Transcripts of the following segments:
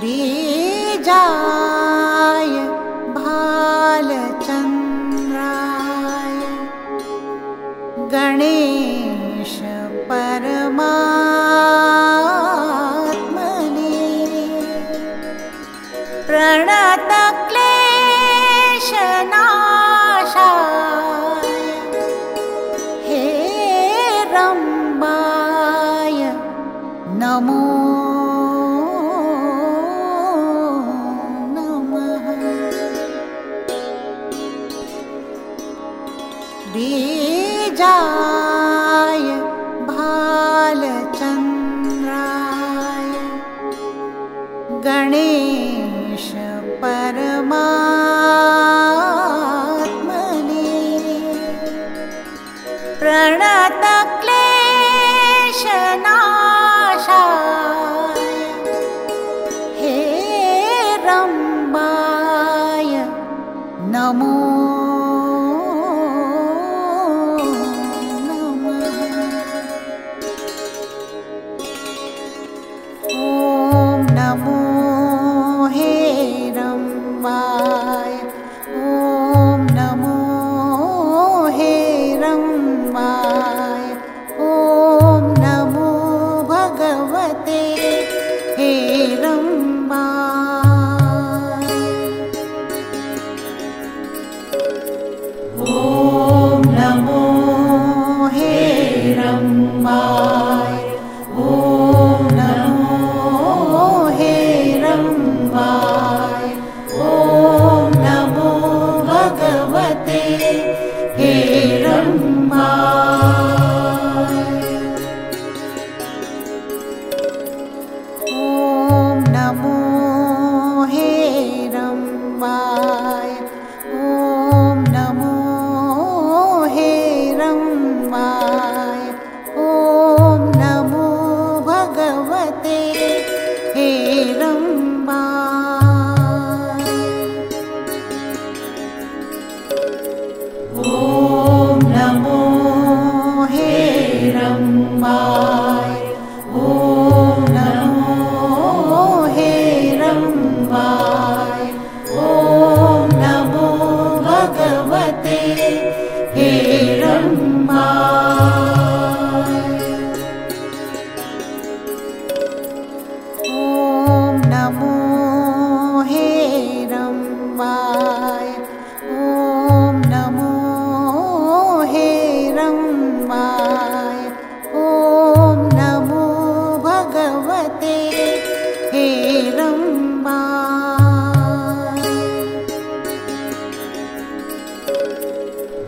बीजाय भालचन्द्राय गणेश परमात्मने प्रणतक्लेशनाशाय हे रम्बाय नमो बीजा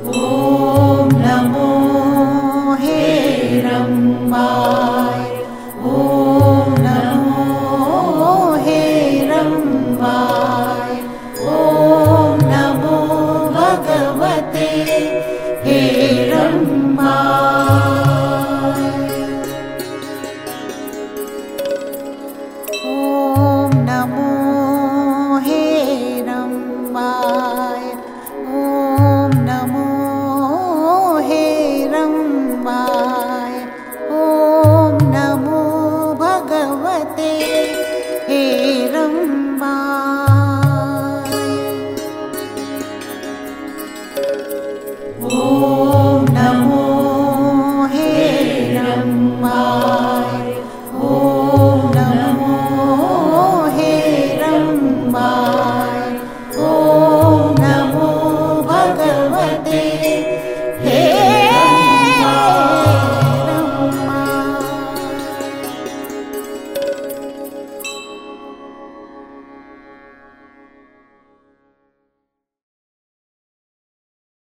오.